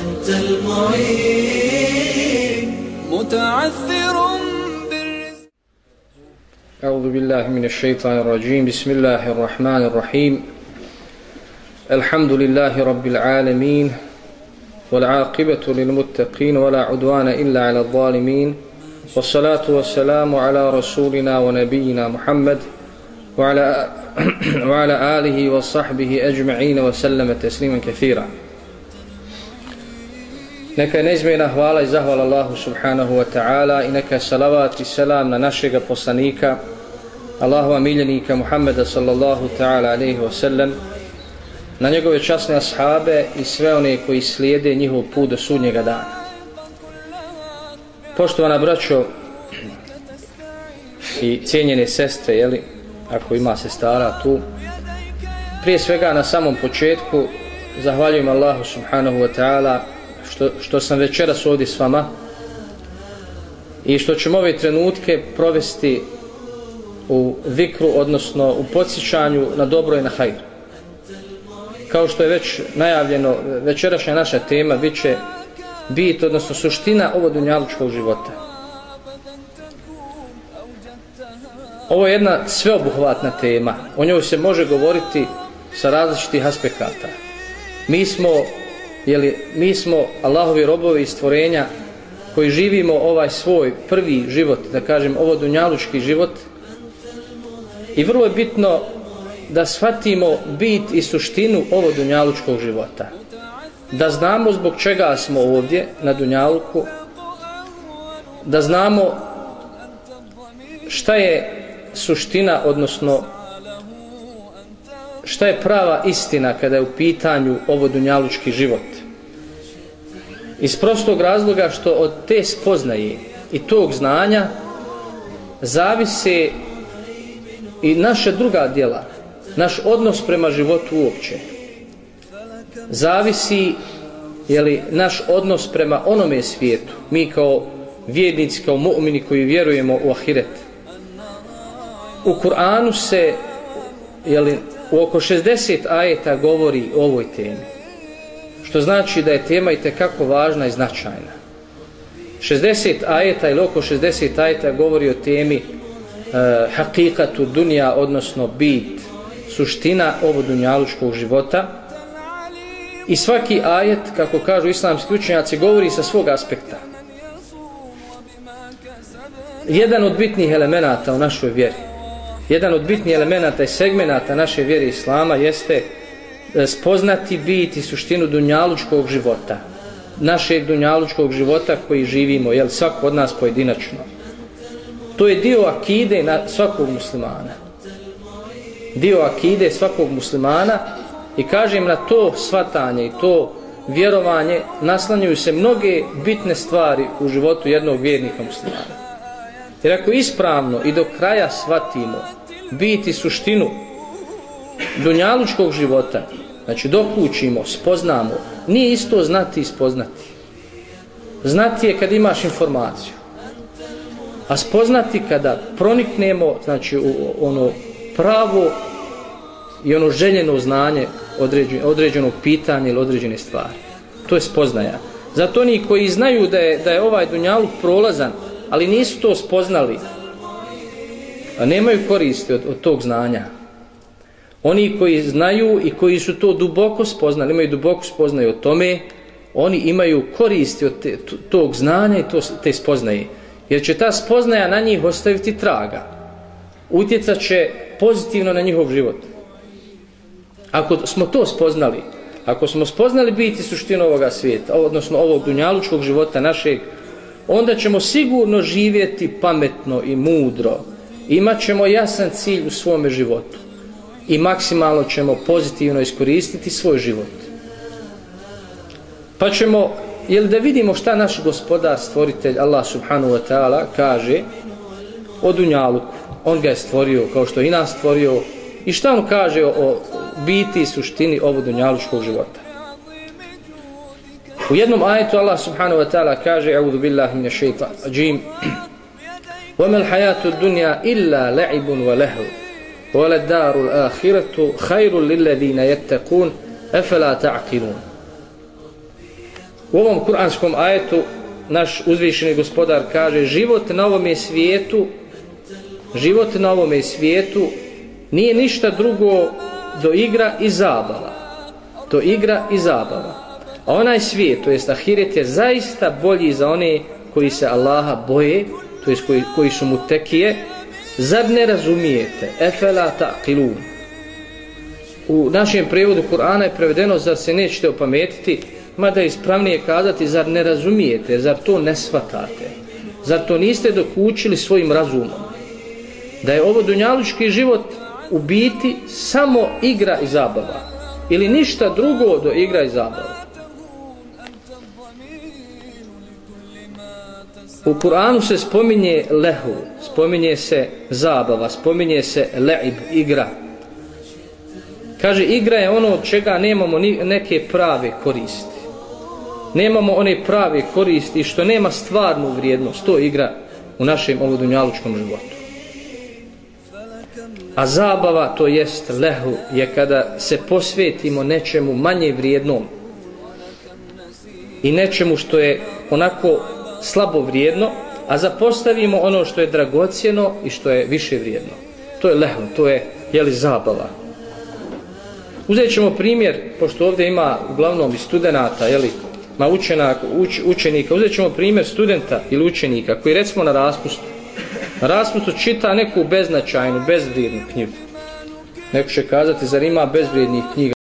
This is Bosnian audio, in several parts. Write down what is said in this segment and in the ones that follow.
أنت المعين. متعثر بالرزق. أعوذ بالله من الشيطان الرجيم. بسم الله الرحمن الرحيم. الحمد لله رب العالمين والعاقبة للمتقين ولا عدوان إلا على الظالمين. والصلاة والسلام على رسولنا ونبينا محمد. وعلى وعلى آله وصحبه أجمعين وسلم تسليما كثيرا Neka je neizmjena hvala i zahvala Allahu subhanahu wa ta'ala i neka je salavat i selam na našega poslanika, Allahova miljenika Muhammeda sallallahu ta'ala alaihi wa sallam, na njegove časne ashabe i sve one koji slijede njihov put do sudnjega dana. Poštovana braćo i cijenjene sestre, jeli, ako ima sestara tu, prije svega na samom početku zahvaljujem Allahu subhanahu wa ta'ala što, što sam večeras ovdje s vama i što ćemo ove trenutke provesti u vikru, odnosno u podsjećanju na dobro i na hajr. Kao što je već najavljeno, večerašnja naša tema bit će bit, odnosno suština ovo dunjalučkog života. Ovo je jedna sveobuhvatna tema. O njoj se može govoriti sa različitih aspekata. Mi smo jeli, mi smo Allahovi robovi i stvorenja koji živimo ovaj svoj prvi život, da kažem ovo dunjalučki život i vrlo je bitno da shvatimo bit i suštinu ovo dunjalučkog života da znamo zbog čega smo ovdje na dunjaluku da znamo šta je suština odnosno šta je prava istina kada je u pitanju ovo dunjalučki život? Iz prostog razloga što od te spoznaje i tog znanja zavise i naše druga djela naš odnos prema životu uopće. Zavisi je li naš odnos prema onome svijetu. Mi kao vjernici kao mu'mini koji vjerujemo u ahiret u Kur'anu se je li u oko 60 ajeta govori o ovoj temi. Što znači da je tema i tekako važna i značajna. 60 ajeta ili oko 60 ajeta govori o temi uh, hakikatu dunja, odnosno bit, suština ovo dunjalučkog života. I svaki ajet, kako kažu islamski učenjaci, govori sa svog aspekta. Jedan od bitnih elemenata u našoj vjeri jedan od bitnijih elemenata i segmenata naše vjere Islama jeste e, spoznati bit i suštinu dunjalučkog života. Našeg dunjalučkog života koji živimo, jel svako od nas pojedinačno. To je dio akide na svakog muslimana. Dio akide svakog muslimana i kažem na to svatanje i to vjerovanje naslanjuju se mnoge bitne stvari u životu jednog vjernika muslimana. Jer ako ispravno i do kraja shvatimo biti suštinu dunjalučkog života, znači dok učimo, spoznamo, nije isto znati i spoznati. Znati je kad imaš informaciju. A spoznati kada proniknemo, znači u ono pravo i ono željeno znanje određen, određenog pitanja ili određene stvari. To je spoznaja. Zato oni koji znaju da je, da je ovaj dunjaluk prolazan, ali nisu to spoznali, a nemaju koristi od, od tog znanja. Oni koji znaju i koji su to duboko spoznali, imaju duboko spoznaju o tome, oni imaju koristi od te, tog znanja i to, te spoznaje. Jer će ta spoznaja na njih ostaviti traga. Utjecat će pozitivno na njihov život. Ako smo to spoznali, ako smo spoznali biti suštinu ovoga svijeta, odnosno ovog dunjalučkog života našeg, onda ćemo sigurno živjeti pametno i mudro. Imat ćemo jasan cilj u svome životu i maksimalno ćemo pozitivno iskoristiti svoj život. Pa ćemo, jel da vidimo šta naš gospodar, stvoritelj, Allah subhanahu wa ta'ala, kaže o Dunjaluku. On ga je stvorio kao što i nas stvorio. I šta on kaže o, biti i suštini ovog Dunjalučkog života. U jednom ajetu Allah subhanahu wa ta'ala kaže A'udhu billahi min shaytan rajim وَمَا الْحَيَاةُ الدُّنْيَا إِلَّا لَعِبٌ وَلَهُ وَلَدَّارُ الْآخِرَةُ خَيْرٌ لِلَّذِينَ يَتَّقُونَ أَفَلَا تَعْقِلُونَ U ovom kuranskom ajetu naš uzvišeni gospodar kaže život na ovom svijetu život na ovom svijetu nije ništa drugo do igra i zabava. Do igra i zabava. A onaj svijet, to jest ahiret je zaista bolji za one koji se Allaha boje, to jest koji, koji su mu tekije, zar ne razumijete? Efela taqilun. U našem prevodu Kur'ana je prevedeno zar se nećete opametiti, mada je ispravnije kazati zar ne razumijete, zar to ne shvatate, zar to niste dokučili svojim razumom. Da je ovo dunjalučki život u biti samo igra i zabava. Ili ništa drugo do igra i zabava. U Kur'anu se spominje lehu, spominje se zabava, spominje se leib, igra. Kaže, igra je ono od čega nemamo ni, neke prave koristi. Nemamo one prave koristi što nema stvarnu vrijednost. To igra u našem ovodunjalučkom životu. A zabava, to jest lehu, je kada se posvetimo nečemu manje vrijednom i nečemu što je onako slabo vrijedno, a zapostavimo ono što je dragocijeno i što je više vrijedno. To je lehno, to je jeli, zabava. Uzet ćemo primjer, pošto ovdje ima uglavnom i studenta, jeli, ma učenak, uč, učenika, uzet ćemo primjer studenta ili učenika koji recimo na raspustu Na Raspustu čita neku beznačajnu, bezvrijednu knjigu. Neko će kazati, zar ima bezvrijednih knjiga?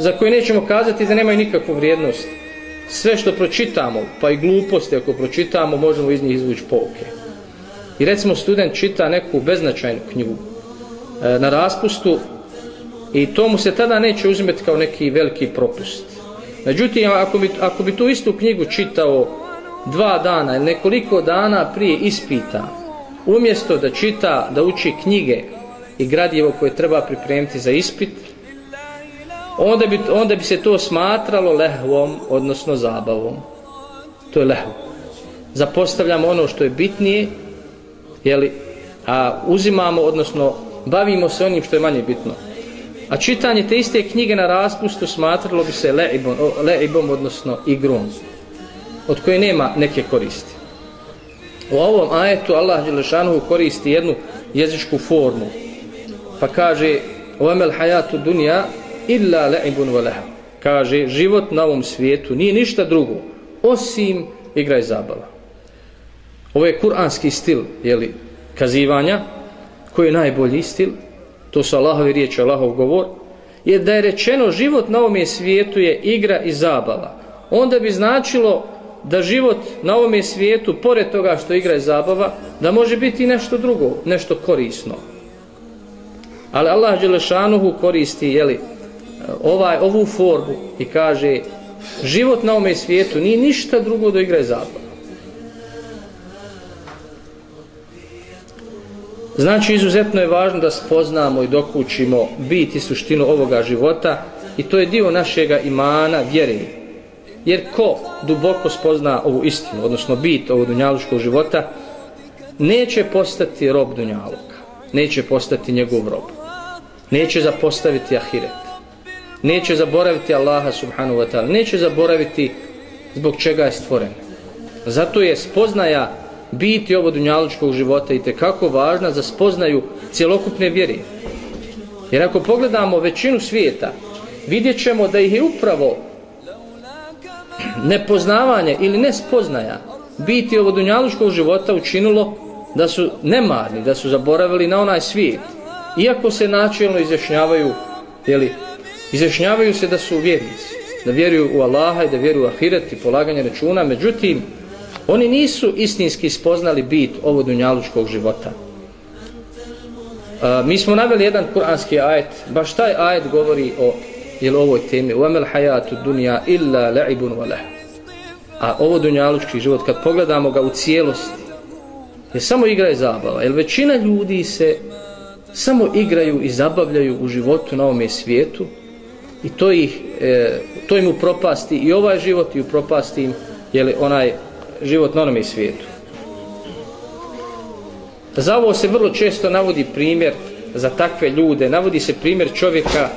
Za koje nećemo kazati da nemaju nikakvu vrijednost. Sve što pročitamo, pa i gluposti ako pročitamo, možemo iz njih izvući pouke. I recimo student čita neku beznačajnu knjigu e, na raspustu i to mu se tada neće uzimati kao neki veliki propust. Međutim, ako bi, ako bi tu istu knjigu čitao dva dana ili nekoliko dana prije ispita, umjesto da čita, da uči knjige i gradivo koje treba pripremiti za ispit, onda bi, onda bi se to smatralo lehvom, odnosno zabavom. To je lehvo. Zapostavljamo ono što je bitnije, jeli, a uzimamo, odnosno bavimo se onim što je manje bitno. A čitanje te iste knjige na raspustu smatralo bi se leibom, leibom odnosno igrom, od koje nema neke koristi. U ovom ajetu Allah Đelešanu koristi jednu jezičku formu, pa kaže وَمَلْ حَيَاتُ دُنْيَا illa la'ibun wa lahab. Kaže život na ovom svijetu nije ništa drugo osim igra i zabava. Ovo je kuranski stil je li kazivanja koji je najbolji stil, to su Allahovi riječi, Allahov govor, je da je rečeno život na ovom svijetu je igra i zabava. Onda bi značilo da život na ovom svijetu, pored toga što igra i zabava, da može biti nešto drugo, nešto korisno. Ali Allah Đelešanuhu koristi, jeli, ovaj, ovu formu i kaže život na ovom svijetu nije ništa drugo do igre zabava. Znači izuzetno je važno da spoznamo i dokučimo bit i suštinu ovoga života i to je dio našega imana vjere. Jer ko duboko spozna ovu istinu, odnosno bit ovog dunjalučkog života, neće postati rob dunjaluka, neće postati njegov rob, neće zapostaviti ahiret, neće zaboraviti Allaha subhanahu wa ta'ala, neće zaboraviti zbog čega je stvoren. Zato je spoznaja biti ovo dunjalučkog života i kako važna za spoznaju cjelokupne vjere. Jer ako pogledamo većinu svijeta, vidjet ćemo da ih je upravo nepoznavanje ili nespoznaja biti ovo dunjalučkog života učinilo da su nemarni, da su zaboravili na onaj svijet. Iako se načelno izjašnjavaju, jeli, izjašnjavaju se da su vjernici, da vjeruju u Allaha i da vjeruju u Ahiret i polaganje računa, međutim, Oni nisu istinski spoznali bit ovog dunjalučkog života. Uh, mi smo naveli jedan kuranski ajet, baš taj ajet govori o jel, ovoj temi. وَمَلْ حَيَاتُ الدُّنْيَا إِلَّا لَعِبٌ وَلَهُ A ovo dunjalučki život, kad pogledamo ga u cijelosti, je samo igra i zabava. Jer većina ljudi se samo igraju i zabavljaju u životu na ovome svijetu i to, ih, e, to im upropasti i ovaj život i upropasti im jeli, onaj život na onome svijetu. Za ovo se vrlo često navodi primjer za takve ljude. Navodi se primjer čovjeka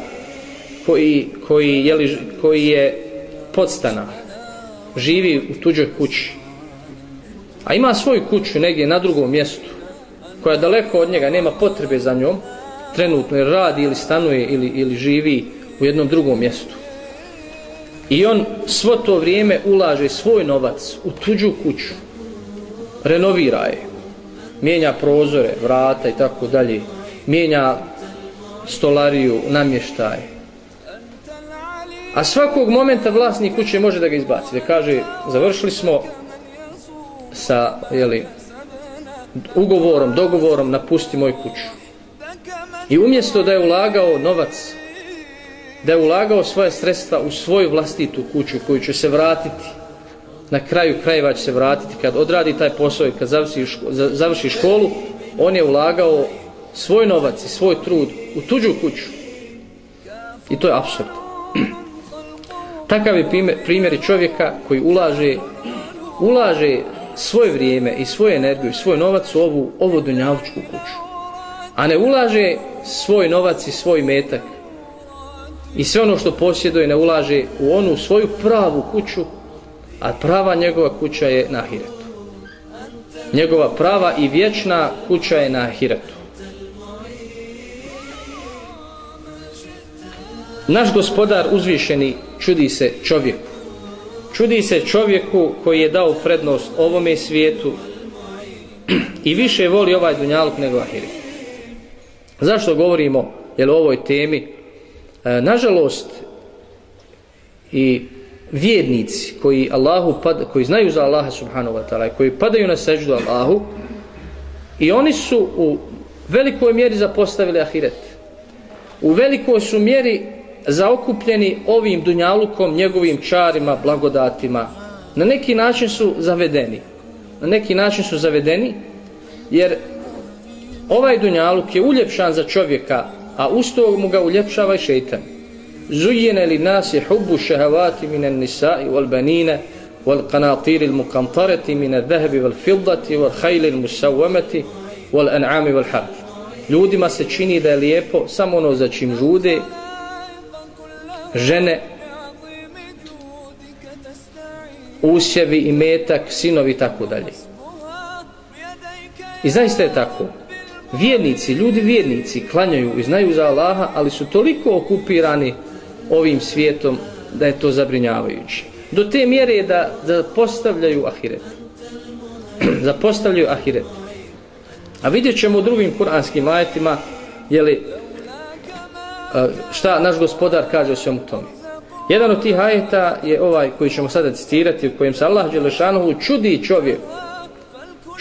koji, koji, jeli, koji je podstana, živi u tuđoj kući, a ima svoju kuću negdje na drugom mjestu, koja daleko od njega nema potrebe za njom, trenutno jer radi ili stanuje ili, ili živi u jednom drugom mjestu. I on svo to vrijeme ulaže svoj novac u tuđu kuću. Renovira je. Mijenja prozore, vrata i tako dalje. Mijenja stolariju, namještaj. A svakog momenta vlasnik kuće može da ga izbaci. Da kaže, završili smo sa jeli, ugovorom, dogovorom, napusti moju kuću. I umjesto da je ulagao novac da je ulagao svoje sredstva u svoju vlastitu kuću koju će se vratiti. Na kraju krajeva će se vratiti. Kad odradi taj posao i kad završi, ško, završi školu on je ulagao svoj novac i svoj trud u tuđu kuću. I to je absurd takav je primjer, primjer čovjeka koji ulaže ulaže svoje vrijeme i svoju energiju i svoj novac u ovu, ovu dunjavučku kuću. A ne ulaže svoj novac i svoj metak i sve ono što posjeduje ne ulaže u onu svoju pravu kuću, a prava njegova kuća je na Ahiretu. Njegova prava i vječna kuća je na Ahiretu. Naš gospodar uzvišeni čudi se čovjeku. Čudi se čovjeku koji je dao prednost ovome svijetu i više voli ovaj dunjaluk nego Ahiret. Zašto govorimo jel, o ovoj temi? E, nažalost i vjernici koji Allahu pad, koji znaju za Allaha subhanahu wa ta'ala koji padaju na seždu Allahu i oni su u velikoj mjeri zapostavili ahiret. U velikoj su mjeri zaokupljeni ovim dunjalukom njegovim čarima, blagodatima. Na neki način su zavedeni. Na neki način su zavedeni jer ovaj dunjaluk je uljepšan za čovjeka a usto mu ga uljepšava i šeitan. Zujjene li nas je hubbu šehavati mine nisai wal banine wal kanatiri il mukantareti mine dhehebi wal fildati wal hajli il musawamati wal an'ami wal harfi. Ljudima se čini da je lijepo samo ono za čim žude, žene, usjevi i metak, sinovi tako dalje. I zaista je tako vjernici, ljudi vjernici klanjaju i znaju za Allaha, ali su toliko okupirani ovim svijetom da je to zabrinjavajuće. Do te mjere je da, da postavljaju ahiret. Zapostavljaju ahiret. A vidjet ćemo u drugim kuranskim ajetima jeli, šta naš gospodar kaže o svemu tome. Jedan od tih ajeta je ovaj koji ćemo sada citirati u kojem se Allah Đelešanohu čudi čovjek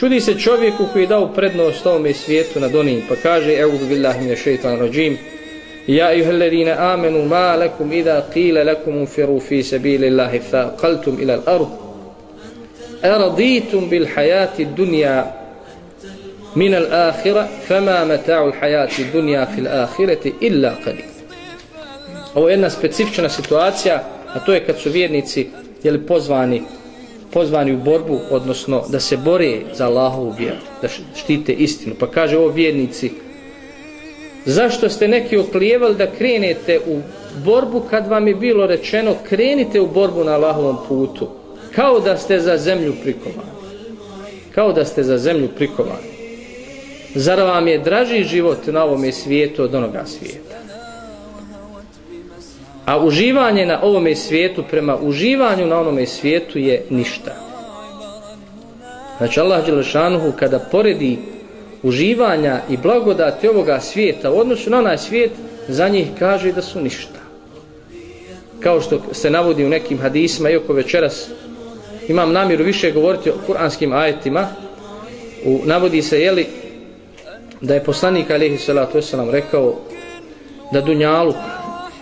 Čudi se čovjeku koji je dao prednost ovome svijetu na onim, pa kaže, eudu billahi mine šeitan rođim, Ja iha alladhina amenu ma lakum idha qila lakum unfiru fi sabilillahi thaqaltum ila al-ard araditum bil hayati dunya min al-akhira fama mata'u al-hayati dunya fi al-akhirati illa qalil. Ovo je jedna specifična situacija, a to je kad su vjernici jeli pozvani pozvani u borbu, odnosno da se bore za Allahovu vjeru, da štite istinu. Pa kaže ovo vjernici, zašto ste neki oklijevali da krenete u borbu kad vam je bilo rečeno krenite u borbu na Allahovom putu, kao da ste za zemlju prikovani. Kao da ste za zemlju prikovani. Zar vam je draži život na ovome svijetu od onoga svijeta? A uživanje na ovome svijetu prema uživanju na onome svijetu je ništa. Znači Allah Đelešanuhu kada poredi uživanja i blagodati ovoga svijeta u odnosu na onaj svijet, za njih kaže da su ništa. Kao što se navodi u nekim hadisima, iako večeras imam namjeru više govoriti o kuranskim ajetima, u, navodi se, jeli, da je poslanik alaihi salatu wasalam rekao da Dunjaluk,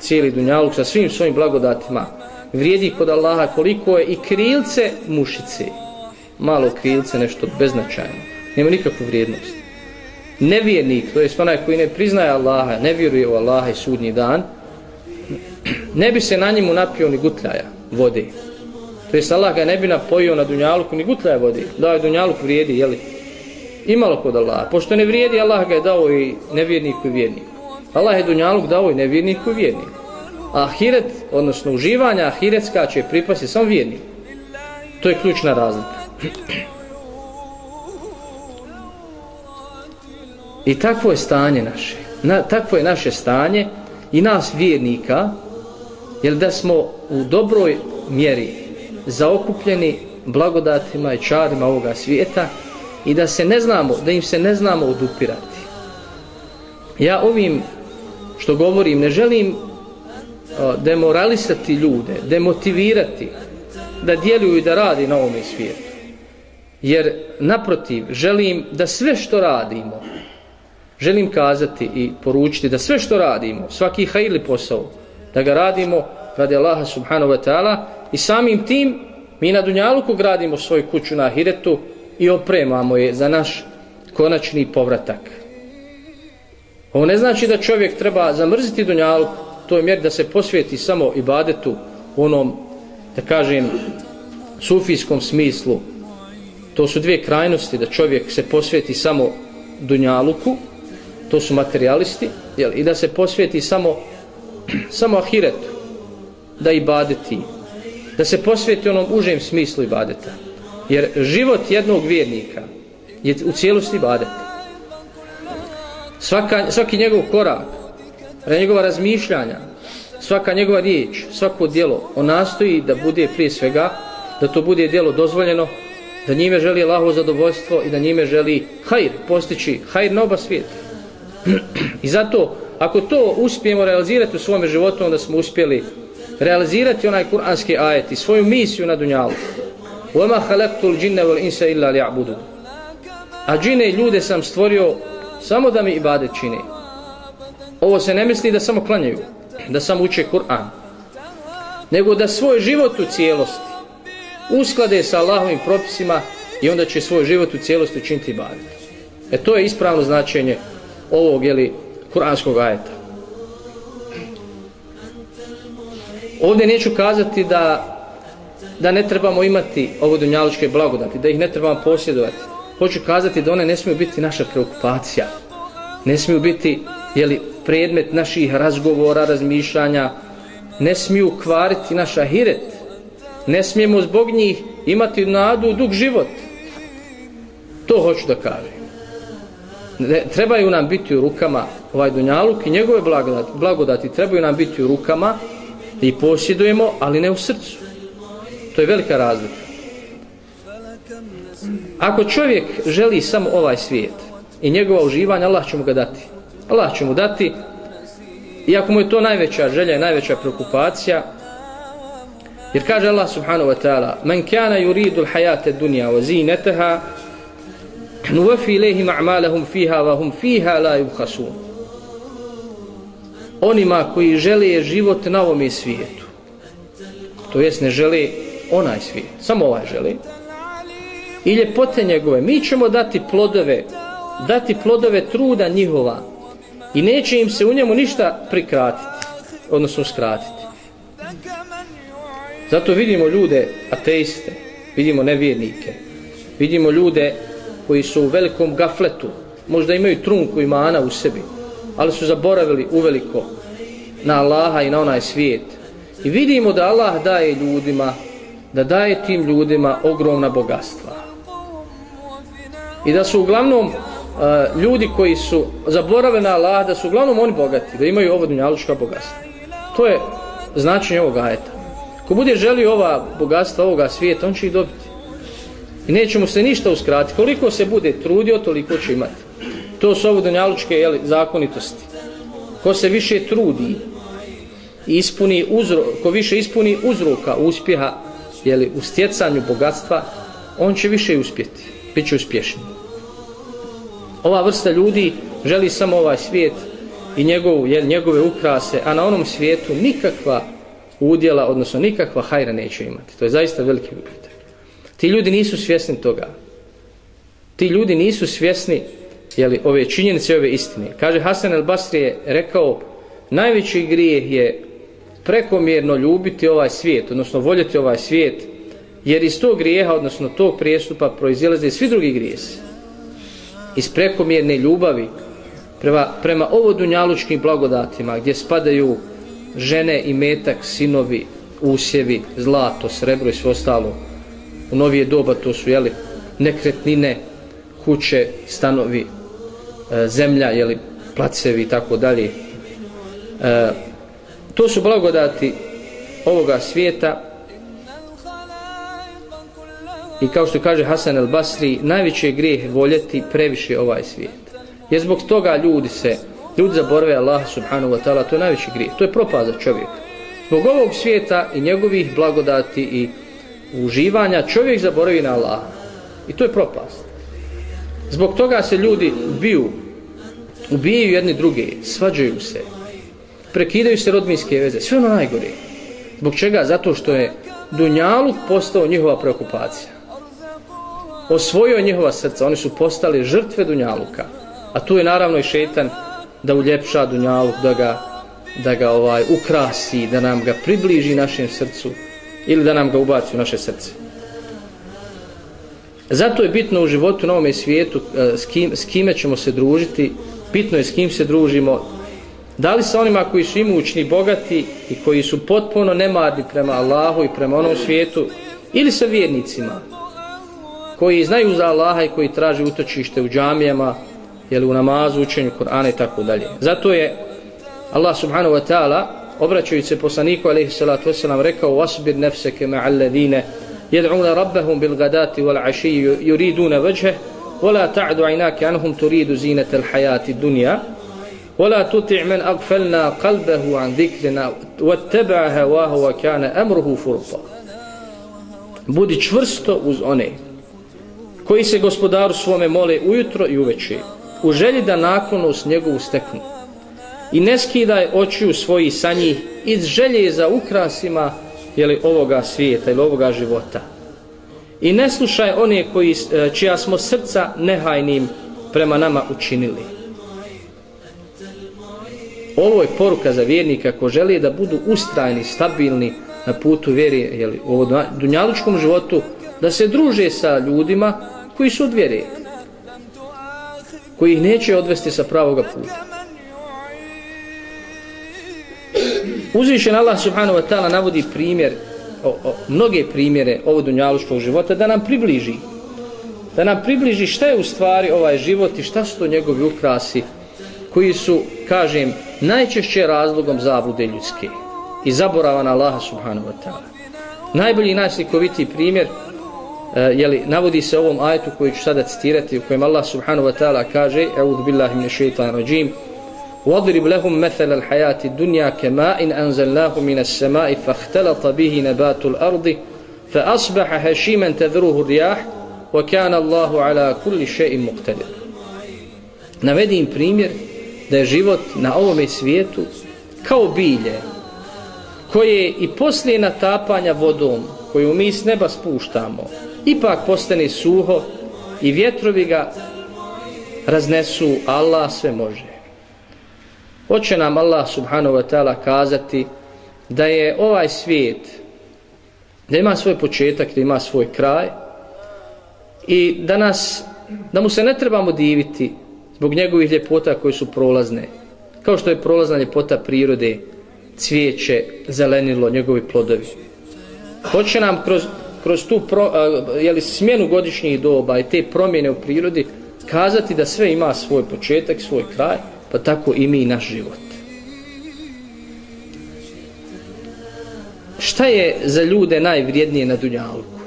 cijeli Dunjaluk sa svim svojim blagodatima vrijedi kod Allaha koliko je i krilce mušice. Malo krilce, nešto beznačajno. Nema nikakvu vrijednost. Nevjernik, to je onaj koji ne priznaje Allaha, ne vjeruje u Allaha i sudnji dan, ne bi se na njemu napio ni gutljaja vode. To je Allah ga ne bi napojio na Dunjaluku ni gutljaja vode. Da je Dunjaluk vrijedi, jeli? Imalo kod Allaha. Pošto ne vrijedi, Allah ga je dao i nevjerniku i vjerniku. Allah je Dunjaluk dao i nevjerniku i vjerniku. A ahiret, odnosno uživanja ahiretska će pripasti samo vjerniku. To je ključna razlika. I takvo je stanje naše. Na, takvo je naše stanje i nas vjernika, jer da smo u dobroj mjeri zaokupljeni blagodatima i čarima ovoga svijeta i da se ne znamo, da im se ne znamo odupirati. Ja ovim što govorim ne želim uh, demoralisati ljude, demotivirati da djeluju i da radi na ovome svijetu. Jer naprotiv, želim da sve što radimo, želim kazati i poručiti da sve što radimo, svaki hajli posao, da ga radimo radi Allaha subhanahu wa ta'ala i samim tim mi na Dunjaluku gradimo svoju kuću na Ahiretu i opremamo je za naš konačni povratak. Ovo ne znači da čovjek treba zamrziti dunjaluk, to je mjeri da se posvijeti samo ibadetu onom, da kažem, sufijskom smislu. To su dvije krajnosti, da čovjek se posvijeti samo Dunjaluku, to su materialisti, jel, i da se posvijeti samo, samo ahiretu, da ibadeti, da se posvijeti onom užem smislu ibadeta. Jer život jednog vjernika je u cijelosti ibadeta Svaka, svaki njegov korak, njegova razmišljanja, svaka njegova riječ, svako dijelo, on nastoji da bude prije svega, da to bude dijelo dozvoljeno, da njime želi Allahovo zadovoljstvo i da njime želi hajr, postići hajr na oba svijeta. I zato, ako to uspijemo realizirati u svom životu, onda smo uspjeli realizirati onaj kuranski ajet i svoju misiju na dunjalu. وَمَا خَلَقْتُ الْجِنَّ وَالْإِنْسَ إِلَّا لِعْبُدُ A džine i ljude sam stvorio samo da mi ibadet čine. Ovo se ne misli da samo klanjaju, da samo uče Kur'an, nego da svoj život u cijelosti usklade sa Allahovim propisima i onda će svoj život u cijelosti učiniti ibadet. E to je ispravno značenje ovog jeli, kuranskog ajeta. Ovdje neću kazati da da ne trebamo imati ovo dunjaličke blagodati, da ih ne trebamo posjedovati. Hoću kazati da one ne smiju biti naša preokupacija. Ne smiju biti jeli, predmet naših razgovora, razmišljanja. Ne smiju kvariti naša hiret. Ne smijemo zbog njih imati nadu u dug život. To hoću da kažem ne, trebaju nam biti u rukama ovaj dunjaluk i njegove blagodati, blagodati trebaju nam biti u rukama i posjedujemo, ali ne u srcu. To je velika razlika. Ako čovjek želi samo ovaj svijet i njegova uživanja, Allah će mu ga dati. Allah će mu dati i ako mu je to najveća želja i najveća preokupacija, jer kaže Allah subhanahu wa ta'ala men kana yuridu l'hajate dunja wa zinetaha nuvafi ilihim a'malahum fiha wa hum fiha la yubhasun onima koji žele život na ovom svijetu to jest ne žele onaj svijet samo ovaj žele i ljepote njegove mi ćemo dati plodove dati plodove truda njihova i neće im se u njemu ništa prikratiti, odnosno skratiti. Zato vidimo ljude ateiste, vidimo nevjernike, vidimo ljude koji su u velikom gafletu, možda imaju trunku imana u sebi, ali su zaboravili uveliko na Allaha i na onaj svijet. I vidimo da Allah daje ljudima, da daje tim ljudima ogromna bogatstva. I da su uglavnom uh, ljudi koji su zaboravili na Allaha, da su uglavnom oni bogati, da imaju ovo dunjalučka bogatstva. To je značenje ovog ajeta. Ko bude želio ova bogatstva ovoga svijeta, on će ih dobiti. I neće mu se ništa uskratiti. Koliko se bude trudio, toliko će imati. To su ovo dunjalučke jeli, zakonitosti. Ko se više trudi i ispuni uzro, ko više ispuni uzroka uspjeha jeli, u stjecanju bogatstva, on će više uspjeti. Biće uspješni. Ova vrsta ljudi želi samo ovaj svijet i njegov, njegove ukrase, a na onom svijetu nikakva udjela, odnosno nikakva hajra neće imati. To je zaista veliki ubitak. Ti ljudi nisu svjesni toga. Ti ljudi nisu svjesni jeli, ove činjenice, ove istine. Kaže Hasan el Basri je rekao najveći grijeh je prekomjerno ljubiti ovaj svijet, odnosno voljeti ovaj svijet, jer iz tog grijeha, odnosno tog prijestupa proizilaze svi drugi grijesi. Iz prekomjerne ljubavi prema, prema ovodunjalučkim blagodatima gdje spadaju žene i metak, sinovi, usjevi, zlato, srebro i sve ostalo. U novije doba to su jeli, nekretnine, kuće, stanovi, e, zemlja, jeli, placevi i tako dalje. E, to su blagodati ovoga svijeta i kao što kaže Hasan el Basri, najveći je grijeh voljeti previše ovaj svijet. Je zbog toga ljudi se Ljudi zaborave Allah subhanahu wa ta'ala, to je najveći grijeh. To je propad za čovjeka. Zbog ovog svijeta i njegovih blagodati i uživanja, čovjek zaboravi na Allah. I to je propast. Zbog toga se ljudi biju, ubijaju jedni druge, svađaju se, prekidaju se rodbinske veze, sve ono najgore. Zbog čega? Zato što je Dunjaluk postao njihova preokupacija. Osvojio njihova srca, oni su postali žrtve Dunjaluka. A tu je naravno i šetan da uljepša dunjaluk, da ga, da ga ovaj ukrasi, da nam ga približi našem srcu ili da nam ga ubaci u naše srce. Zato je bitno u životu na ovome svijetu eh, s, kim, s kime ćemo se družiti, bitno je s kim se družimo, da li sa onima koji su imućni, bogati i koji su potpuno nemarni prema Allahu i prema onom svijetu, ili sa vjernicima koji znaju za Allaha i koji traže utočište u džamijama, jeli, u namazu, učenju Kur'ana i tako dalje. Zato je Allah subhanahu wa ta'ala obraćajući se poslaniku alaihi salatu wasalam rekao wasbir nefseke ma'al ladine jed'una rabbahum bil gadati wal ašiji yuriduna vajhe ولا تعد عيناك عنهم تريد زينة الحياة الدنيا ولا تطع من أغفلنا قلبه عن ذكرنا واتبع هواه وكان أمره فرطا Budi čvrsto uz one koji se gospodaru svome mole ujutro i uveče u želji da naklonost njegovu steknu. I ne skidaj oči u svoji sanji iz želje za ukrasima jeli, ovoga svijeta ili ovoga života. I ne slušaj one koji, e, čija smo srca nehajnim prema nama učinili. Ovo je poruka za vjernika ko želi da budu ustrajni, stabilni na putu vjeri jeli, u dunjalučkom životu, da se druže sa ljudima koji su od vjere koji ih neće odvesti sa pravoga puta. Uzvišen Allah subhanahu wa ta'ala navodi primjer, o, o, mnoge primjere ovog dunjaluškog života da nam približi da nam približi šta je u stvari ovaj život i šta su to njegovi ukrasi koji su, kažem, najčešće razlogom zablude ljudske i zaborava na Allaha subhanahu wa ta'ala. Najbolji najslikovitiji primjer jeli, navodi se ovom ajetu koji ću sada citirati u kojem Allah subhanahu wa ta'ala kaže Eudhu billahi min shaitan rajim وَضْرِبْ لَهُمْ مَثَلَ الْحَيَاةِ الدُّنْيَا كَمَاءٍ أَنْزَلْنَاهُ مِنَ السَّمَاءِ فَاخْتَلَطَ بِهِ نَبَاتُ الْأَرْضِ فَأَصْبَحَ هَشِيمًا تَذْرُهُ الرِّيَاحِ وَكَانَ اللَّهُ عَلَى كُلِّ شَيْءٍ مُقْتَدِرٍ Navedi im primjer da je život na ovome svijetu kao bilje koje i poslije natapanja vodom koju mi s neba spuštamo ipak postane suho i vjetrovi ga raznesu, Allah sve može. Hoće nam Allah subhanahu wa ta'ala kazati da je ovaj svijet, da ima svoj početak, da ima svoj kraj i da nas, da mu se ne trebamo diviti zbog njegovih ljepota koje su prolazne, kao što je prolazna ljepota prirode, cvijeće, zelenilo, njegovi plodovi. Hoće nam kroz, kroz tu pro, jeli, smjenu godišnjih doba i te promjene u prirodi kazati da sve ima svoj početak, svoj kraj, pa tako i mi naš život. Šta je za ljude najvrijednije na Dunjalku?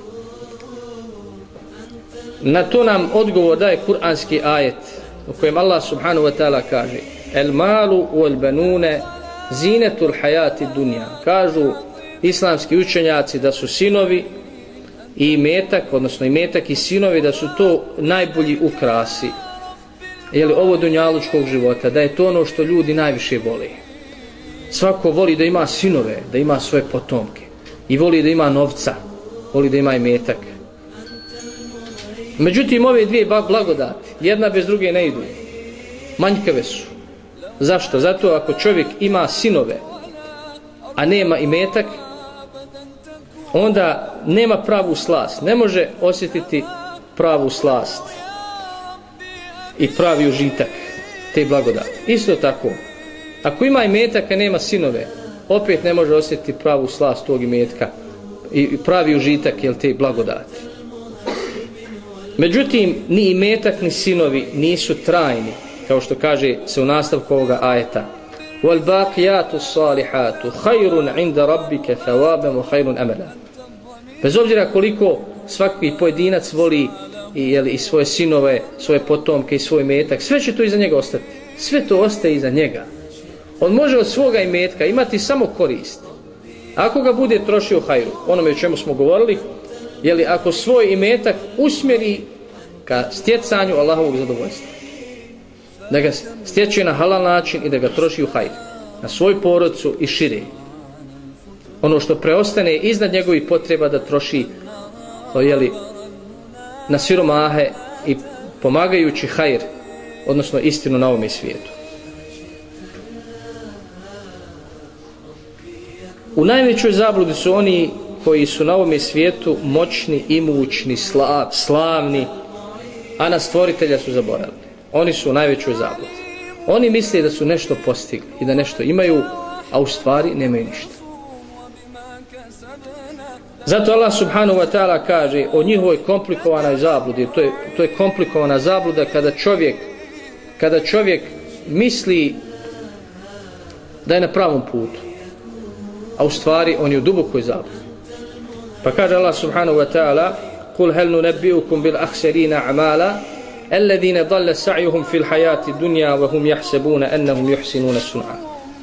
Na to nam odgovor daje kuranski ajet u kojem Allah subhanahu wa ta'ala kaže El malu u el benune zinetul hajati dunja. Kažu islamski učenjaci da su sinovi i metak, odnosno i metak i sinovi, da su to najbolji ukrasi jeli, ovo dunjalučkog života, da je to ono što ljudi najviše voli. Svako voli da ima sinove, da ima svoje potomke i voli da ima novca, voli da ima i metak. Međutim, ove dvije blagodati, jedna bez druge ne idu. Manjkave su. Zašto? Zato ako čovjek ima sinove, a nema i metak, onda nema pravu slast. Ne može osjetiti pravu slast i pravi užitak te blagodati. Isto tako, ako ima i metak, a nema sinove, opet ne može osjetiti pravu slast tog imetka i pravi užitak jel, te blagodati. Međutim, ni imetak ni sinovi nisu trajni, kao što kaže se u nastavku ovoga ajeta. وَالْبَاقِيَاتُ الصَّالِحَاتُ خَيْرٌ عِنْدَ رَبِّكَ ثَوَابًا وَخَيْرٌ أَمَلًا Bez obzira koliko svaki pojedinac voli i, jeli, i svoje sinove, svoje potomke i svoj metak, sve će to iza njega ostati. Sve to ostaje iza njega. On može od svoga imetka imati samo korist. Ako ga bude trošio hajru, onome o čemu smo govorili, jeli, ako svoj imetak usmjeri ka stjecanju Allahovog zadovoljstva. Da ga stječe na halal način i da ga troši u hajru. Na svoj porodcu i šire. Ono što preostane iznad njegovih potreba da troši jeli, na siromahe i pomagajući hajr, odnosno istinu na ovome svijetu. U najvećoj zabludi su oni koji su na ovome svijetu moćni, imućni, slav, slavni, a na stvoritelja su zaboravili. Oni su u najvećoj zabludi. Oni misle da su nešto postigli i da nešto imaju, a u stvari nemaju ništa. Zato Allah subhanahu wa ta'ala kaže o njihovoj komplikovanoj zabludi. To je, to je komplikovana zabluda kada čovjek, kada čovjek misli da je na pravom putu. A u stvari on je u dubokoj zabludi. Pa kaže Allah subhanahu wa ta'ala قُلْ هَلْ نُنَبِّئُكُمْ بِالْأَخْسَرِينَ عَمَالًا الَّذِينَ ضَلَّ سَعْيُهُمْ فِي الْحَيَاتِ دُنْيَا وَهُمْ يَحْسَبُونَ أَنَّهُمْ يُحْسِنُونَ sun'a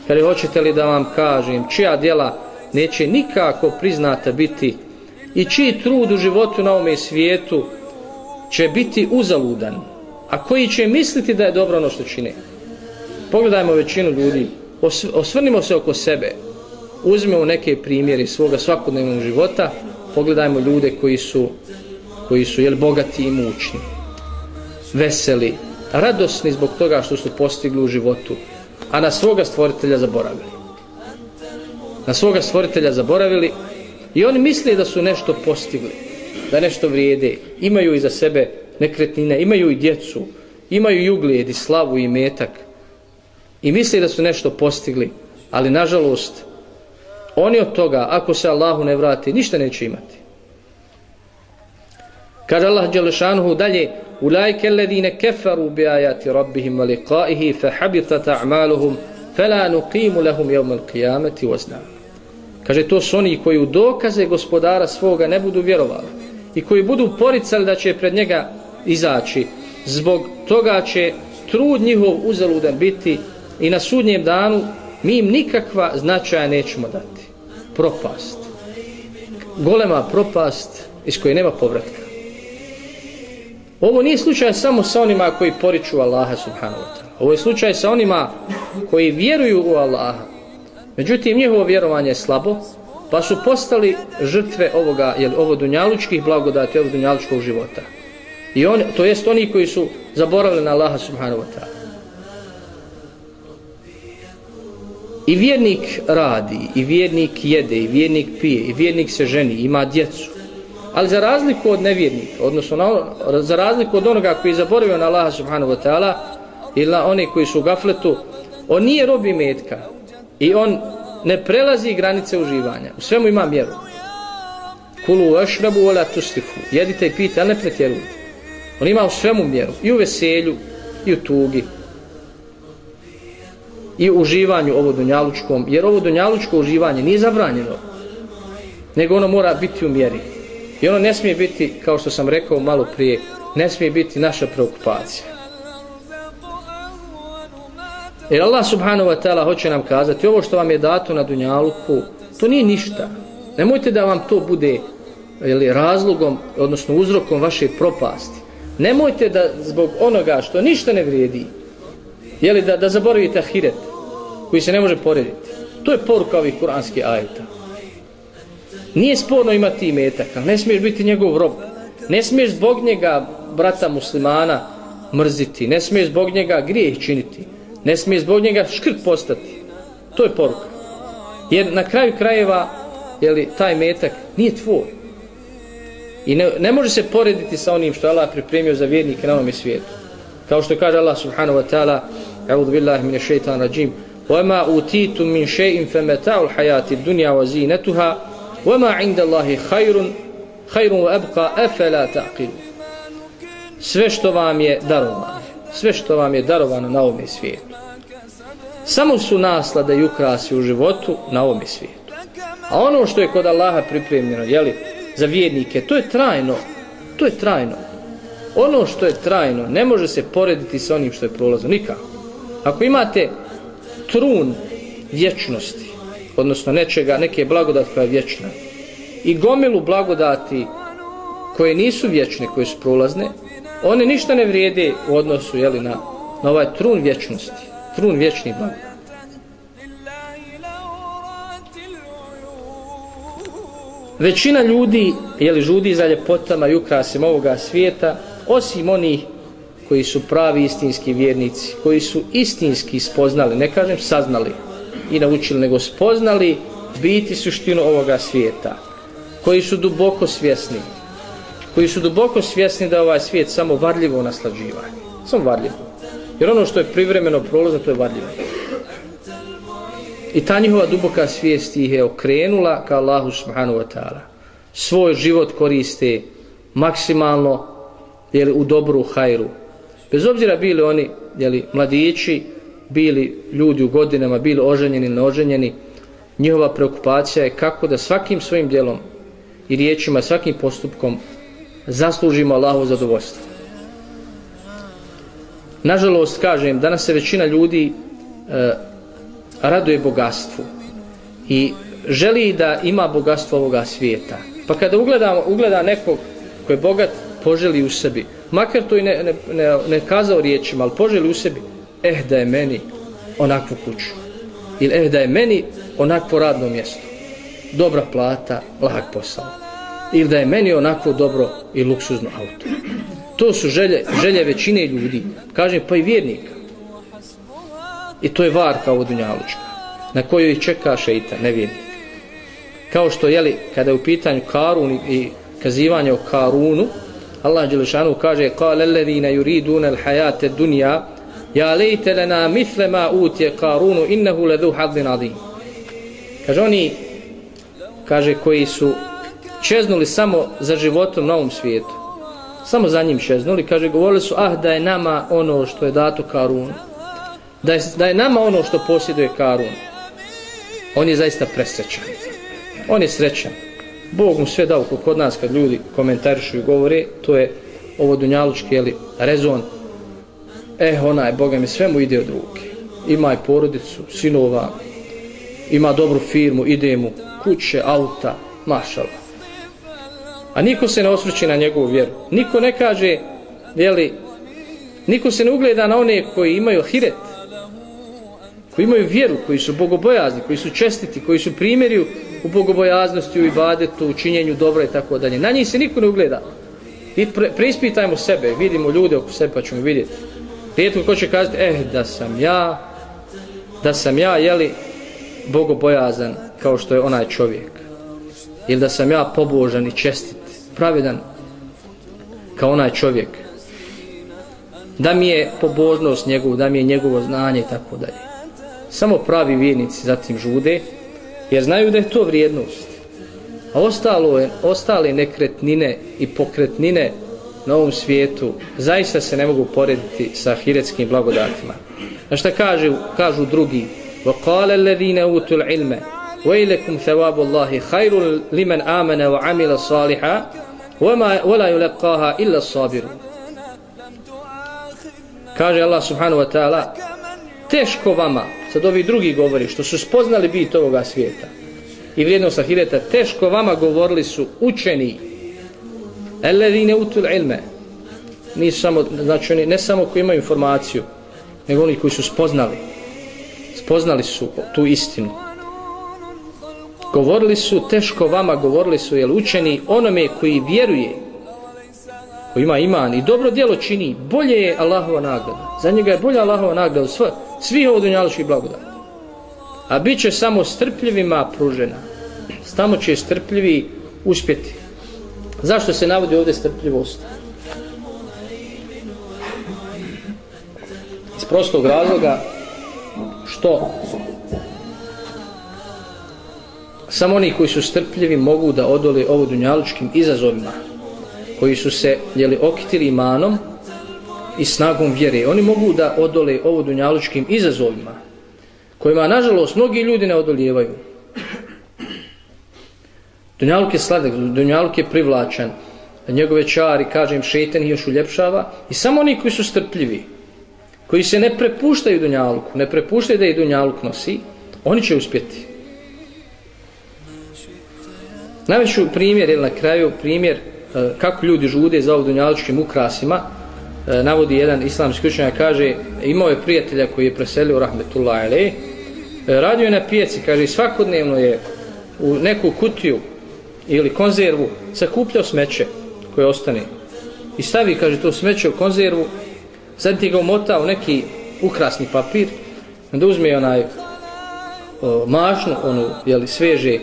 Kada hoćete li da vam kažem čija djela neće nikako priznata biti i čiji trud u životu na ovome svijetu će biti uzaludan, a koji će misliti da je dobro ono što čine. Pogledajmo većinu ljudi, osvrnimo se oko sebe, uzmemo neke primjere svoga svakodnevnog života, pogledajmo ljude koji su, koji su jel, bogati i mučni, veseli, radosni zbog toga što su postigli u životu, a na svoga stvoritelja zaboravili na svoga stvoritelja zaboravili i oni misle da su nešto postigli, da nešto vrijede, imaju iza sebe nekretnine, imaju i djecu, imaju i ugled i slavu i metak i misle da su nešto postigli, ali nažalost oni od toga, ako se Allahu ne vrati, ništa neće imati. Kaže Allah Đelešanuhu dalje Ulajke alladine kefaru bi ajati rabbihim wa liqaihi fa a'maluhum fela nuqimu lahum yawm al-qiyamati wazna. Kaže to su oni koji u dokaze gospodara svoga ne budu vjerovali i koji budu poricali da će pred njega izaći. Zbog toga će trud njihov uzaludan biti i na sudnjem danu mi im nikakva značaja nećemo dati. Propast. Golema propast iz koje nema povratka. Ovo nije slučaj samo sa onima koji poriču Allaha subhanahu wa ta'ala. Ovo je slučaj sa onima koji vjeruju u Allaha. Međutim, njihovo vjerovanje je slabo, pa su postali žrtve ovoga, jel, ovo dunjalučkih blagodati, ovog dunjalučkog života. I on, to jest oni koji su zaboravili na Allaha subhanahu wa ta'ala. I vjernik radi, i vjernik jede, i vjernik pije, i vjernik se ženi, ima djecu. Ali za razliku od nevjernika, odnosno na, ono- za razliku od onoga koji je zaboravio na Allaha subhanahu wa ta'ala, ili na one koji su u gafletu, on nije robi metka i on ne prelazi granice uživanja. U svemu ima mjeru. Kulu ašrabu wala tusrifu. Jedite i pijte, ali ne pretjerujte. On ima u svemu mjeru. I u veselju, i u tugi. I u uživanju ovo dunjalučkom. Jer ovo dunjalučko uživanje nije zabranjeno. Nego ono mora biti u mjeri. I ono ne smije biti, kao što sam rekao malo prije, ne smije biti naša preokupacija. Jer Allah subhanahu wa ta'ala hoće nam kazati ovo što vam je dato na dunjaluku, to nije ništa. Nemojte da vam to bude jeli, razlogom, odnosno uzrokom vaše propasti. Nemojte da zbog onoga što ništa ne vrijedi, jeli, da, da zaboravite ahiret koji se ne može porediti. To je poruka ovih kuranskih ajeta. Nije sporno imati imetak, ali ne smiješ biti njegov rob. Ne smiješ zbog njega brata muslimana mrziti. Ne smiješ zbog njega grijeh činiti. Ne smiješ zbog njega škrt postati. To je poruka. Jer na kraju krajeva jeli, taj metak nije tvoj. I ne, ne može se porediti sa onim što je Allah pripremio za vjernike na ovom svijetu. Kao što kaže Allah subhanahu wa ta'ala A'udhu billahi mine shaitan rajim وَمَا أُوتِيتُم مِّن شَيْءٍ فَمَتَاعُ الْحَيَاةِ الدُّنْيَا وَزِينَتُهَا وَمَا عِنْدَ اللَّهِ خَيْرٌ خَيْرٌ وَأَبْقَى أَفَلَا تَعْقِلُ Sve što vam je darovano, sve što vam je darovano na ovom svijetu. Samo su naslade i ukrasi u životu na ovom svijetu. A ono što je kod Allaha pripremljeno, jeli, za vjernike, to je trajno. To je trajno. Ono što je trajno ne može se porediti sa onim što je prolazno. Nikako. Ako imate trun vječnosti, odnosno nečega, neke blagodati koja je vječna, i gomilu blagodati koje nisu vječne, koje su prolazne, one ništa ne vrijede u odnosu jeli, na, na ovaj trun vječnosti, trun vječnih blagodati. Većina ljudi, jeli žudi za ljepotama i ukrasima ovoga svijeta, osim onih koji su pravi istinski vjernici, koji su istinski spoznali, ne kažem saznali i naučili, nego spoznali biti suštinu ovoga svijeta, koji su duboko svjesni, koji su duboko svjesni da ovaj svijet samo varljivo naslađivanje, samo varljivo. Jer ono što je privremeno prolazno, to je varljivo. I ta njihova duboka svijest ih je okrenula ka Allahu subhanahu wa ta'ala. Svoj život koriste maksimalno jeli, u dobru hajru. Bez obzira bili oni jeli, mladići, bili ljudi u godinama, bili oženjeni ili neoženjeni, njihova preokupacija je kako da svakim svojim djelom i riječima, svakim postupkom zaslužimo Allahu zadovoljstvo. Nažalost, kažem, danas se većina ljudi e, raduje bogatstvu i želi da ima bogatstvo ovoga svijeta. Pa kada ugleda, ugleda nekog koji je bogat, poželi u sebi. Makar to i ne, ne, ne, ne kazao riječima, ali poželi u sebi Eh, da je meni onakvu kuću. Ili eh, da je meni onakvo radno mjesto. Dobra plata, lahak posao. Ili da je meni onako dobro i luksuzno auto. To su želje, želje većine ljudi. Kažem, pa i vjernika. I to je varka ovo dunjalučka, na kojoj čeka šeita, nevjernik. Kao što, jeli, kada je u pitanju Karun i kazivanje o Karunu, Allah Đelešanu kaže قال الذين يريدون الحياة الدنيا Ja lejte lena misle ma utje karunu innehu ledu hadzin adim. Kaže oni, kaže koji su čeznuli samo za životom na ovom svijetu. Samo za njim čeznuli. Kaže, govorili su, ah, da je nama ono što je dato karun. Da je, da je nama ono što posjeduje karun. On je zaista presrećan. On je srećan. Bog mu sve dao kod nas kad ljudi komentarišu i govore, to je ovo dunjalučki, jeli, rezon eh onaj Boga mi sve mu ide od ruke ima i porodicu, sinova ima dobru firmu, ide mu kuće, auta, mašala a niko se ne osvrći na njegovu vjeru niko ne kaže jeli, niko se ne ugleda na one koji imaju hiret koji imaju vjeru, koji su bogobojazni, koji su čestiti, koji su primjeri u bogobojaznosti, u ibadetu, u činjenju dobra i tako dalje. Na njih se niko ne ugleda. I pre, preispitajmo sebe, vidimo ljude oko sebe pa ćemo vidjeti. Rijetko ko će kazati, eh, da sam ja, da sam ja, jeli, bogobojazan kao što je onaj čovjek. Ili da sam ja pobožan i čestit, pravedan kao onaj čovjek. Da mi je pobožnost njegov, da mi je njegovo znanje i tako dalje. Samo pravi vjernici zatim žude, jer znaju da je to vrijednost. A ostalo je, ostale nekretnine i pokretnine na ovom svijetu zaista se ne mogu porediti sa hiretskim blagodatima. A šta kažu, kažu drugi? وَقَالَ الَّذِينَ أُوتُوا الْعِلْمَ وَيْلَكُمْ ثَوَابُ اللَّهِ خَيْرٌ لِمَنْ آمَنَ وَعَمِلَ صَالِحًا وَمَا وَلَا يُلَقَّاهَا إِلَّا الصَّابِرُ Kaže Allah subhanahu wa ta'ala teško vama, sad ovi drugi govori, što su spoznali bit ovoga svijeta i vrijednost ahireta, teško vama govorili su učeni Alladine utul ilme. Ni samo, znači oni ne samo koji imaju informaciju, nego oni koji su spoznali. Spoznali su tu istinu. Govorili su, teško vama govorili su, jel učeni onome koji vjeruje, koji ima iman i dobro djelo čini, bolje je Allahova nagrada. Za njega je bolja Allahova nagrada od svih ovo dunjaličkih blagodata. A bit će samo strpljivima pružena. Samo će strpljivi uspjeti. Zašto se navodi ovdje strpljivost? Iz prostog razloga što samo oni koji su strpljivi mogu da odole ovo dunjalučkim izazovima koji su se jeli, okitili imanom i snagom vjere. Oni mogu da odole ovo dunjalučkim izazovima kojima nažalost mnogi ljudi ne odolijevaju. Dunjaluk je sladak, Dunjaluk je privlačan. Njegove čari, kažem, šetan još uljepšava. I samo oni koji su strpljivi, koji se ne prepuštaju Dunjaluku, ne prepuštaju da i Dunjaluk nosi, oni će uspjeti. Najveću primjer, ili na kraju primjer, e, kako ljudi žude za ovim Dunjalučkim ukrasima, e, navodi jedan islamski učenjak, kaže, imao je prijatelja koji je preselio, Rahmetullah Ali, e, radio je na pijaci, kaže, svakodnevno je u neku kutiju ili konzervu sakupljao smeće koje ostane. I stavi, kaže, to smeće u konzervu zatim ga umota u neki ukrasni papir onda uzme onaj o, mašnu, onu, jeli, sveže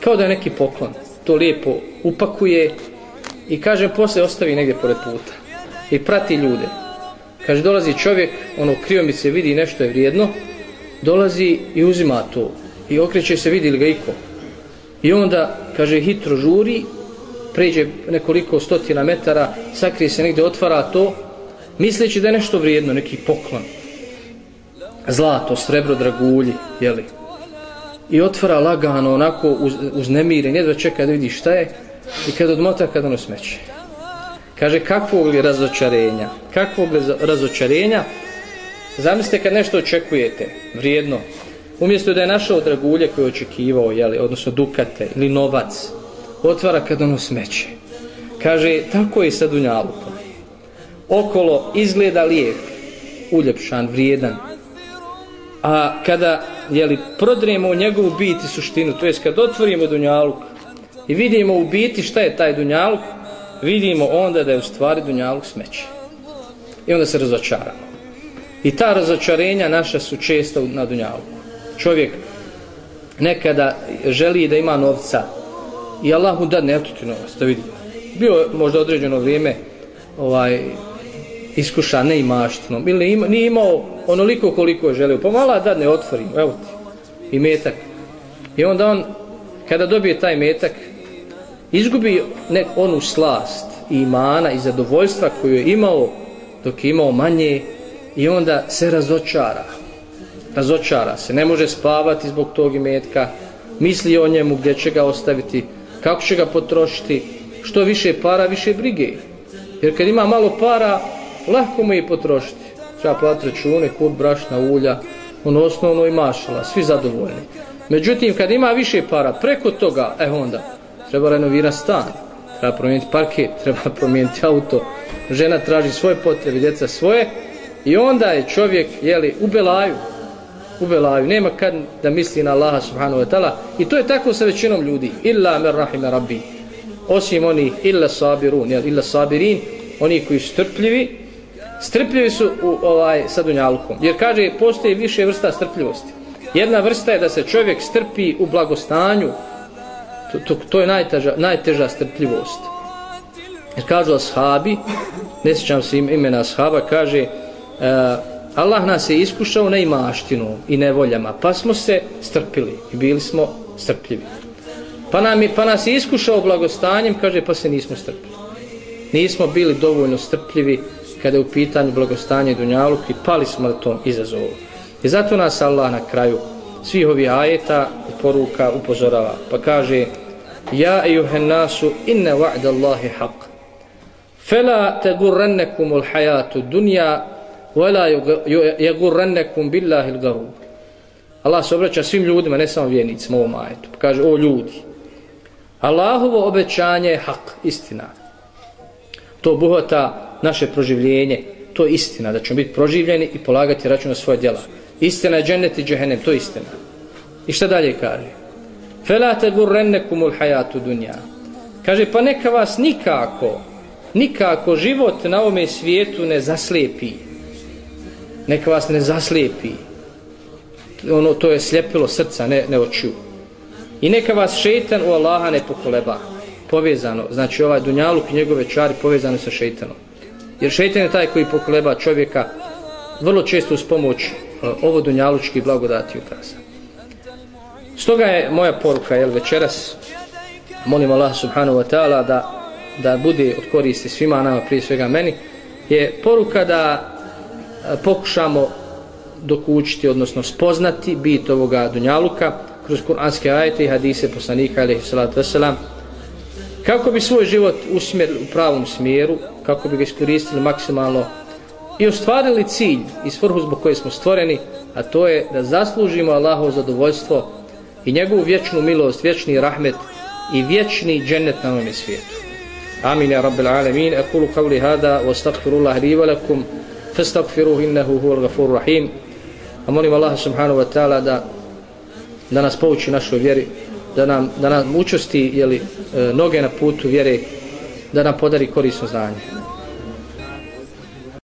kao da je neki poklon. To lijepo upakuje i kaže, posle ostavi negdje pored puta i prati ljude. Kaže, dolazi čovjek ono, krivo mi se vidi nešto je vrijedno dolazi i uzima to i okreće se, vidi li ga iko. I onda, kaže, hitro žuri, pređe nekoliko stotina metara, sakrije se negdje, otvara to, misleći da je nešto vrijedno, neki poklon. Zlato, srebro, dragulji, jeli. I otvara lagano, onako, uz, uz nemire, njedva čeka da vidi šta je, i kad odmota, kad ono smeće. Kaže, kakvog li razočarenja? Kakvog li razočarenja? Zamislite kad nešto očekujete, vrijedno, umjesto da je našao dragulje koje je očekivao, jeli, odnosno dukate ili novac, otvara kad ono smeće. Kaže, tako je i sa Dunjalukom. Okolo izgleda lijep, uljepšan, vrijedan. A kada jeli, prodrijemo u njegovu biti suštinu, to jest kad otvorimo Dunjaluk i vidimo u biti šta je taj Dunjaluk, vidimo onda da je u stvari Dunjaluk smeće. I onda se razočaramo. I ta razočarenja naša su često na Dunjaluku čovjek nekada želi da ima novca i Allah mu da ne ti novac, da vidi. Bio možda određeno vrijeme ovaj, iskušan neimaštnom ili ima, nije imao onoliko koliko je želio, pa Pomala da ne otvori, evo ti, i metak. I onda on, kada dobije taj metak, izgubi nek, onu slast i imana i zadovoljstva koju je imao dok je imao manje i onda se razočara razočara se, ne može spavati zbog tog imetka, misli o njemu gdje će ga ostaviti, kako će ga potrošiti, što više para, više brige. Jer kad ima malo para, lahko mu je potrošiti. Treba platiti račune, kup brašna, ulja, ono osnovno i mašala, svi zadovoljni. Međutim, kad ima više para, preko toga, eh onda, treba renovirati stan, treba promijeniti parket, treba promijeniti auto, žena traži svoje potrebe, djeca svoje, i onda je čovjek, jeli, u belaju, u belaju, nema kad da misli na Allaha subhanahu wa ta'ala i to je tako sa većinom ljudi illa mer rahime rabbi osim oni illa sabirun, jel, illa sabirin, oni koji su strpljivi, strpljivi su u ovaj sa dunjalkom. Jer kaže, postoji više vrsta strpljivosti. Jedna vrsta je da se čovjek strpi u blagostanju, to, to, to je najteža, najteža strpljivost. Jer kažu ashabi, ne sjećam se imena ashaba, kaže, uh, Allah nas je iskušao neimaštinu i nevoljama, pa smo se strpili i bili smo strpljivi. Pa, nam je, pa nas je iskušao blagostanjem, kaže, pa se nismo strpili. Nismo bili dovoljno strpljivi kada je u pitanju blagostanje Dunjaluk i pali smo na tom izazovu. I zato nas Allah na kraju svih ovih ajeta i poruka upozorava. Pa kaže, Ja ejuhen nasu inne va'da Allahi haq. Fela te gurrennekumul hajatu dunja, wala yagurrannakum billahi al-gharur. Allah se obraća svim ljudima, ne samo vjernicima u ovom ajetu. Kaže, o ljudi, Allahovo obećanje je hak, istina. To buhota naše proživljenje, to je istina, da ćemo biti proživljeni i polagati račun na svoje djela. Istina je džennet i džehennem, to je istina. I šta dalje kaže? Fela te gurrennekumul hajatu dunja. Kaže, pa neka vas nikako, nikako život na ovome svijetu ne zaslijepi. Neka vas ne zaslijepi. Ono, to je sljepilo srca, ne, ne očiju. I neka vas šeitan u Allaha ne pokoleba. Povezano, znači ovaj dunjaluk i njegove čari povezano sa šeitanom. Jer šeitan je taj koji pokoleba čovjeka vrlo često uz pomoć e, ovo dunjalučki blagodati ukrasa. Stoga je moja poruka jel, večeras, molim Allah subhanahu wa ta'ala da, da bude od koristi svima nama, prije svega meni, je poruka da E, pokušamo dokučiti, odnosno spoznati bit ovoga dunjaluka, kroz kuranske ajete i hadise poslanika alaihi salatu wasalam kako bi svoj život usmjerili u pravom smjeru kako bi ga iskoristili maksimalno i ostvarili cilj i svrhu zbog koje smo stvoreni a to je da zaslužimo Allahovo zadovoljstvo i njegovu vječnu milost, vječni rahmet i vječni džennet na ovom svijetu. Amin ya rabbil alamin. Aqulu qawli hada wa astaghfirullah li wa lakum fastaghfiruhu innahu huwal ghafurur rahim a molim Allah subhanahu wa ta'ala da da nas pouči našoj vjeri, da nam, da nam učusti jeli, e, noge na putu vjere, da nam podari korisno znanje.